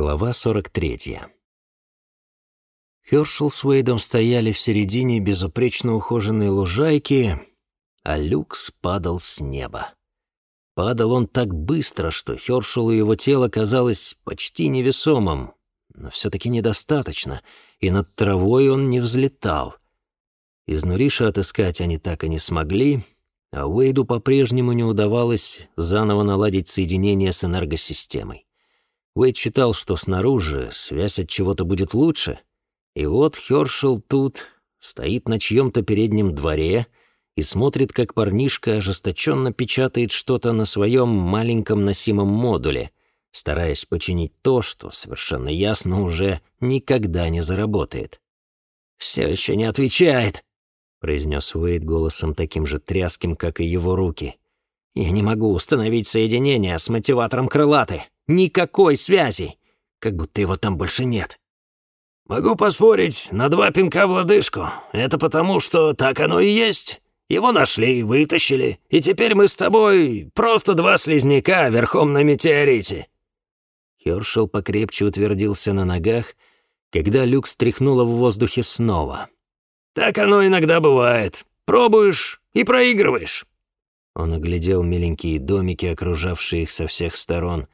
Глава 43. Хёршел с Уэйдом стояли в середине безупречно ухоженной лужайки, а люкс падал с неба. Падал он так быстро, что Хёршелу его тело казалось почти невесомым, но все-таки недостаточно, и над травой он не взлетал. Из Нуриша отыскать они так и не смогли, а Уэйду по-прежнему не удавалось заново наладить соединение с энергосистемой. Уэйд считал, что снаружи связь от чего-то будет лучше. И вот Хёршел тут стоит на чьем-то переднем дворе и смотрит, как парнишка ожесточенно печатает что-то на своем маленьком носимом модуле, стараясь починить то, что совершенно ясно уже никогда не заработает. «Все еще не отвечает», — произнес Уэйд голосом таким же тряским, как и его руки. «Я не могу установить соединение с мотиватором крылаты». Никакой связи. Как будто его там больше нет. Могу поспорить на два пинка в лодыжку. Это потому, что так оно и есть. Его нашли, вытащили, и теперь мы с тобой просто два слизняка верхом на метеорите». Хершел покрепче утвердился на ногах, когда люк стряхнуло в воздухе снова. «Так оно иногда бывает. Пробуешь и проигрываешь». Он оглядел миленькие домики, окружавшие их со всех сторон,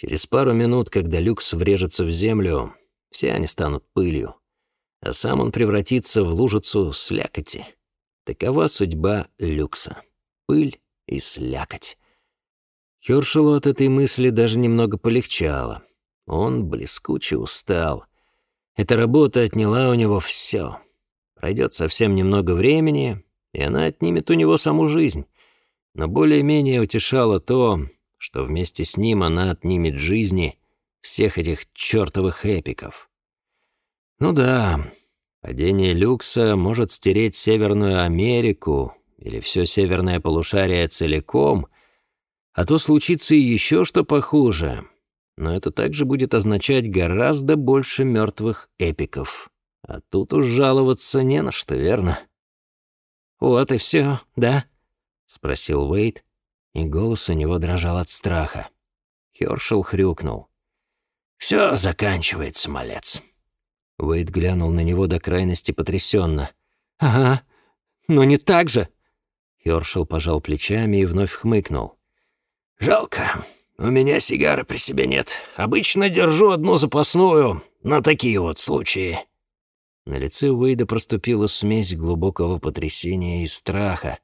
Через пару минут, когда люкс врежется в землю, все они станут пылью, а сам он превратится в лужицу слякоти. Такова судьба люкса. Пыль и слякоть. Хёршелу от этой мысли даже немного полегчало. Он блескуче устал. Эта работа отняла у него все. Пройдет совсем немного времени, и она отнимет у него саму жизнь. Но более-менее утешало то, что вместе с ним она отнимет жизни всех этих чертовых эпиков. Ну да, падение люкса может стереть Северную Америку или все северное полушарие целиком, а то случится и еще что похуже. Но это также будет означать гораздо больше мертвых эпиков. А тут уж жаловаться не на что, верно? «Вот и все, да?» — спросил Уэйт, и голос у него дрожал от страха. Хёршел хрюкнул. «Все заканчивается, малец». Уэйд глянул на него до крайности потрясенно. «Ага, но не так же!» Хёршел пожал плечами и вновь хмыкнул. «Жалко, у меня сигары при себе нет. Обычно держу одну запасную на такие вот случаи». На лице Уэйда проступила смесь глубокого потрясения и страха.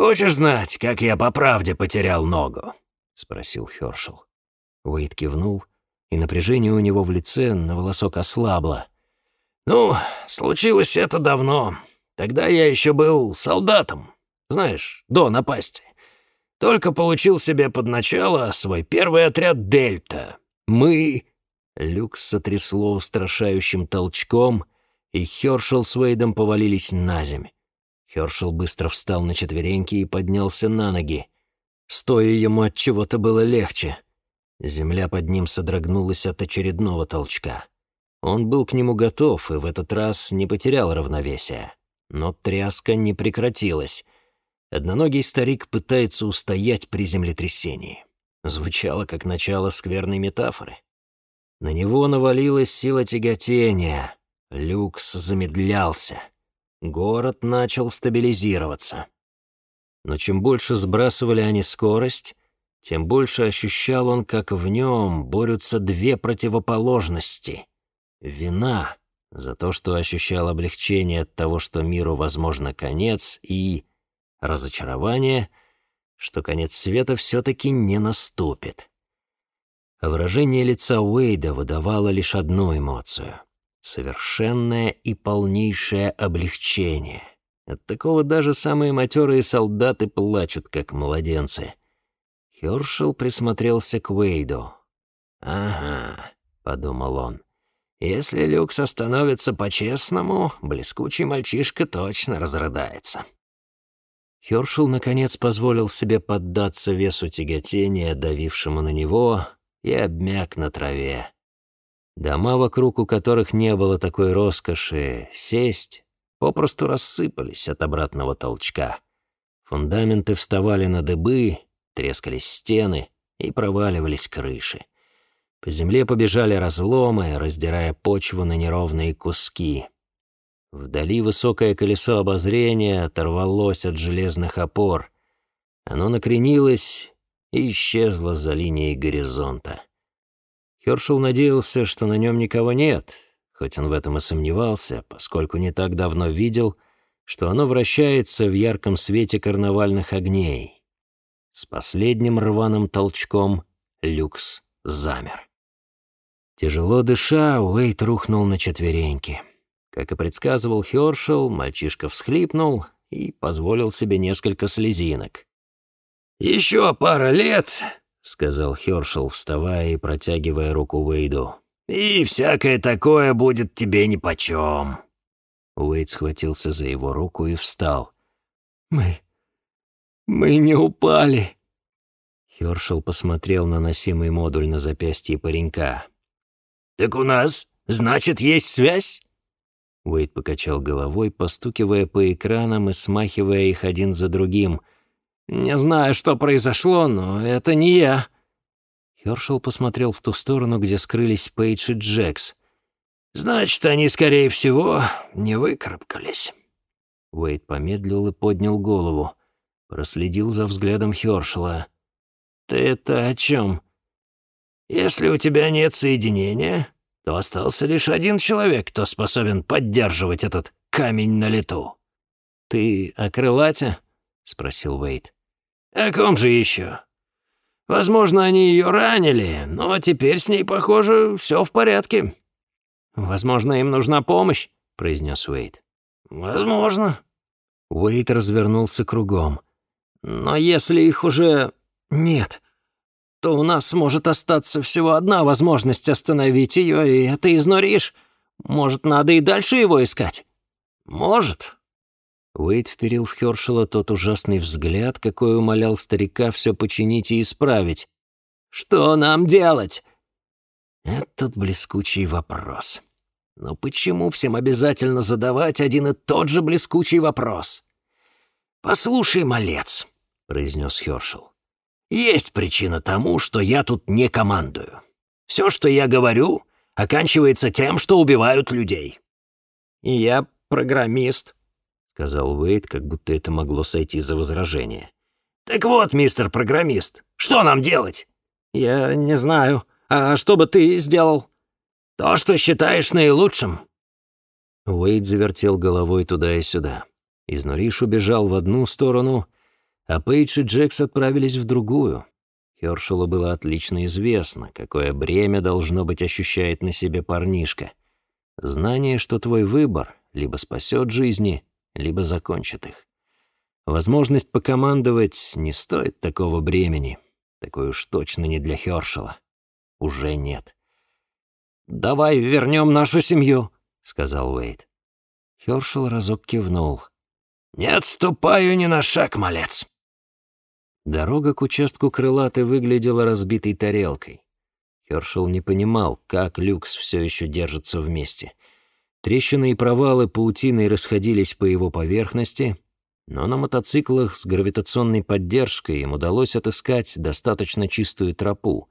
«Хочешь знать, как я по правде потерял ногу?» — спросил Хёршел. Уэйд кивнул, и напряжение у него в лице на волосок ослабло. «Ну, случилось это давно. Тогда я еще был солдатом, знаешь, до напасти. Только получил себе под начало свой первый отряд «Дельта». Мы...» Люкс сотрясло устрашающим толчком, и Хёршел с Уэйдом повалились на земь. Хершел быстро встал на четвереньки и поднялся на ноги. Стоя ему от чего-то было легче. Земля под ним содрогнулась от очередного толчка. Он был к нему готов и в этот раз не потерял равновесия. Но тряска не прекратилась. Одноногий старик пытается устоять при землетрясении. Звучало как начало скверной метафоры. На него навалилась сила тяготения. Люкс замедлялся. Город начал стабилизироваться. Но чем больше сбрасывали они скорость, тем больше ощущал он, как в нем борются две противоположности. Вина за то, что ощущал облегчение от того, что миру возможно конец, и разочарование, что конец света все-таки не наступит. А выражение лица Уэйда выдавало лишь одну эмоцию — Совершенное и полнейшее облегчение. От такого даже самые матерые солдаты плачут, как младенцы. Хёршел присмотрелся к Уэйду. «Ага», — подумал он, — «если Люкс остановится по-честному, блескучий мальчишка точно разрыдается». Хёршел, наконец, позволил себе поддаться весу тяготения, давившему на него, и обмяк на траве. Дома, вокруг у которых не было такой роскоши сесть, попросту рассыпались от обратного толчка. Фундаменты вставали на дыбы, трескались стены и проваливались крыши. По земле побежали разломы, раздирая почву на неровные куски. Вдали высокое колесо обозрения оторвалось от железных опор. Оно накренилось и исчезло за линией горизонта. Хершел надеялся, что на нем никого нет, хоть он в этом и сомневался, поскольку не так давно видел, что оно вращается в ярком свете карнавальных огней. С последним рваным толчком люкс замер. Тяжело дыша, Уэйт рухнул на четвереньки. Как и предсказывал Хёршел, мальчишка всхлипнул и позволил себе несколько слезинок. «Еще пара лет», — сказал Хёршел, вставая и протягивая руку Уэйду. «И всякое такое будет тебе нипочем». Уэйд схватился за его руку и встал. «Мы... мы не упали». Хёршел посмотрел на носимый модуль на запястье паренька. «Так у нас, значит, есть связь?» Уэйд покачал головой, постукивая по экранам и смахивая их один за другим. «Не знаю, что произошло, но это не я». Хершел посмотрел в ту сторону, где скрылись Пейдж и Джекс. «Значит, они, скорее всего, не выкарабкались». Уэйд помедлил и поднял голову. Проследил за взглядом Хершела. «Ты это о чем?» «Если у тебя нет соединения, то остался лишь один человек, кто способен поддерживать этот камень на лету». «Ты о крылате?» — спросил Уэйд. «О ком же еще? Возможно, они ее ранили, но теперь с ней, похоже, все в порядке». «Возможно, им нужна помощь», — произнес Уэйд. «Возможно». Уэйд развернулся кругом. «Но если их уже нет, то у нас может остаться всего одна возможность остановить ее, и это изнуришь. Может, надо и дальше его искать?» «Может», Уэйд вперил в Хёршела тот ужасный взгляд, какой умолял старика все починить и исправить. «Что нам делать?» Этот блескучий вопрос. Но почему всем обязательно задавать один и тот же блескучий вопрос? «Послушай, малец», — произнес Хёршел, — «есть причина тому, что я тут не командую. Все, что я говорю, оканчивается тем, что убивают людей». «И я программист», сказал Уэйд, как будто это могло сойти за возражение. «Так вот, мистер программист, что нам делать?» «Я не знаю. А что бы ты сделал?» «То, что считаешь наилучшим». Уэйд завертел головой туда и сюда. Изнуриш убежал в одну сторону, а Пейдж и Джекс отправились в другую. Хершелу было отлично известно, какое бремя, должно быть, ощущает на себе парнишка. Знание, что твой выбор либо спасет жизни, либо закончит их. Возможность покомандовать не стоит такого бремени. Такой уж точно не для Хёршела. Уже нет. «Давай вернем нашу семью», — сказал Уэйд. Хёршел разок кивнул. «Не отступаю ни на шаг, малец». Дорога к участку крылатой выглядела разбитой тарелкой. Хёршел не понимал, как люкс все еще держится вместе. Трещины и провалы паутиной расходились по его поверхности, но на мотоциклах с гравитационной поддержкой им удалось отыскать достаточно чистую тропу,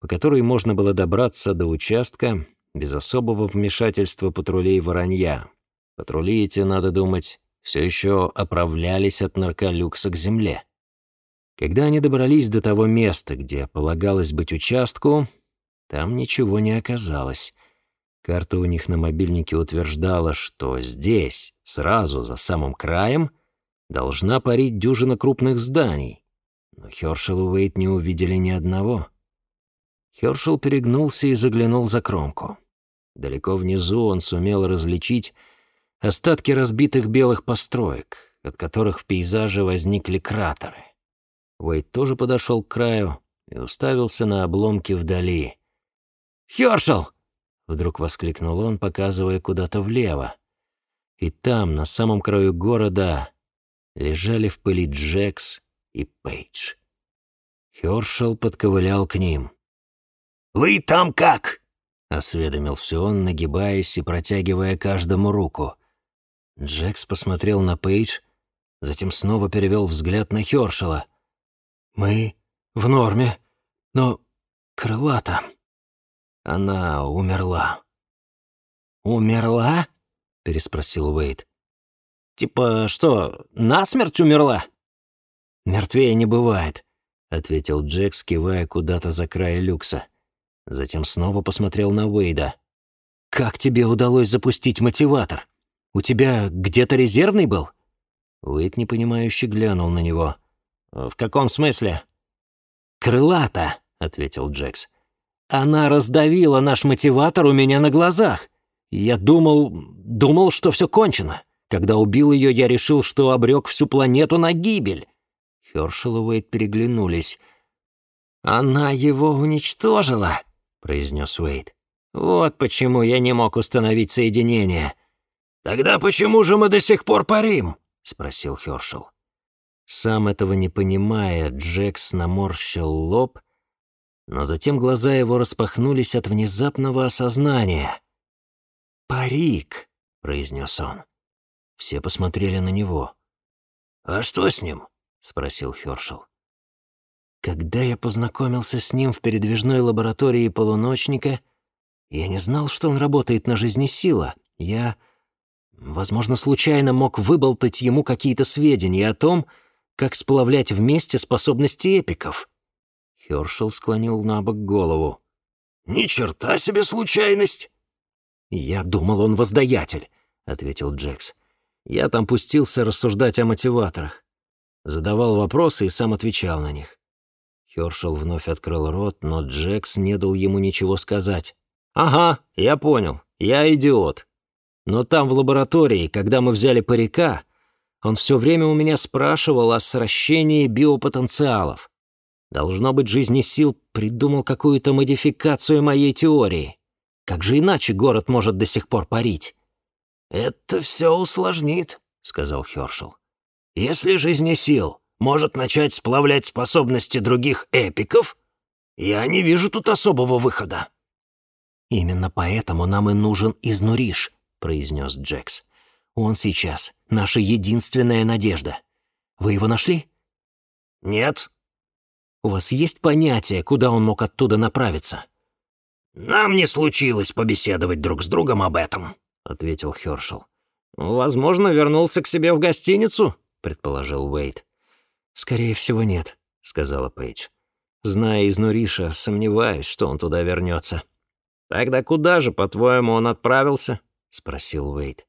по которой можно было добраться до участка без особого вмешательства патрулей воронья. Патрули эти, надо думать, все еще оправлялись от нарколюкса к земле. Когда они добрались до того места, где полагалось быть участку, там ничего не оказалось. Карта у них на мобильнике утверждала, что здесь, сразу за самым краем, должна парить дюжина крупных зданий. Но Хёршел и Уэйт не увидели ни одного. Хёршел перегнулся и заглянул за кромку. Далеко внизу он сумел различить остатки разбитых белых построек, от которых в пейзаже возникли кратеры. Уэйт тоже подошел к краю и уставился на обломки вдали. «Хёршел!» Вдруг воскликнул он, показывая куда-то влево. И там, на самом краю города, лежали в пыли Джекс и Пейдж. Хёршел подковылял к ним. «Вы там как?» — осведомился он, нагибаясь и протягивая каждому руку. Джекс посмотрел на Пейдж, затем снова перевел взгляд на Хёршела. «Мы в норме, но крылато», Она умерла». «Умерла?» — переспросил Уэйд. «Типа что, насмерть умерла?» «Мертвее не бывает», — ответил Джек, скивая куда-то за край люкса. Затем снова посмотрел на Уэйда. «Как тебе удалось запустить мотиватор? У тебя где-то резервный был?» Уэйд непонимающе глянул на него. «В каком смысле?» «Крылата», — ответил Джекс. «Она раздавила наш мотиватор у меня на глазах. Я думал... думал, что все кончено. Когда убил ее, я решил, что обрек всю планету на гибель». Хершел и Уэйд переглянулись. «Она его уничтожила», — произнес Уэйд. «Вот почему я не мог установить соединение». «Тогда почему же мы до сих пор парим?» — спросил Хершел. Сам этого не понимая, Джекс наморщил лоб, но затем глаза его распахнулись от внезапного осознания. «Парик», — произнес он. Все посмотрели на него. «А что с ним?» — спросил Хершел. Когда я познакомился с ним в передвижной лаборатории полуночника, я не знал, что он работает на жизнесила. Я, возможно, случайно мог выболтать ему какие-то сведения о том, как сплавлять вместе способности эпиков. Хершел склонил на бок голову. «Ни черта себе случайность!» «Я думал, он воздаятель», — ответил Джекс. «Я там пустился рассуждать о мотиваторах. Задавал вопросы и сам отвечал на них». Хершел вновь открыл рот, но Джекс не дал ему ничего сказать. «Ага, я понял. Я идиот. Но там в лаборатории, когда мы взяли парика, он все время у меня спрашивал о сращении биопотенциалов. Должно быть, жизни сил придумал какую-то модификацию моей теории. Как же иначе город может до сих пор парить? «Это все усложнит», — сказал Хершел. «Если жизни сил может начать сплавлять способности других эпиков, я не вижу тут особого выхода». «Именно поэтому нам и нужен изнуриш», — произнес Джекс. Он сейчас наша единственная надежда. Вы его нашли? Нет. У вас есть понятие, куда он мог оттуда направиться? Нам не случилось побеседовать друг с другом об этом, ответил Хёршел. Возможно, вернулся к себе в гостиницу, предположил Уэйт. Скорее всего, нет, сказала Пейдж. Зная из Нуриша, сомневаюсь, что он туда вернется. Тогда куда же, по-твоему, он отправился? спросил Уэйт.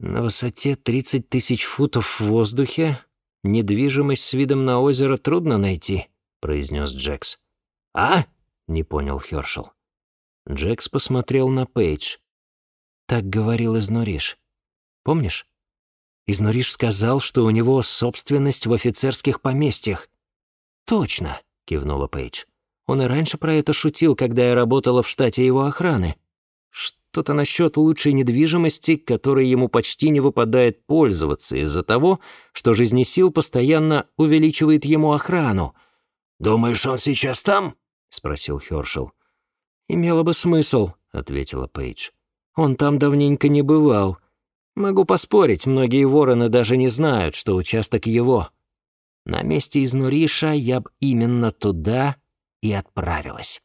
На высоте 30 тысяч футов в воздухе недвижимость с видом на озеро трудно найти, произнес Джекс. А? Не понял Хершел. Джекс посмотрел на Пейдж. Так говорил Изнуриш. Помнишь? Изнуриш сказал, что у него собственность в офицерских поместьях. Точно, кивнула Пейдж. Он и раньше про это шутил, когда я работала в штате его охраны. Что-то насчет лучшей недвижимости, которой ему почти не выпадает пользоваться из-за того, что жизнесил постоянно увеличивает ему охрану. «Думаешь, он сейчас там?» — спросил Хёршел. «Имело бы смысл», — ответила Пейдж. «Он там давненько не бывал. Могу поспорить, многие вороны даже не знают, что участок его. На месте из Нуриша я б именно туда и отправилась».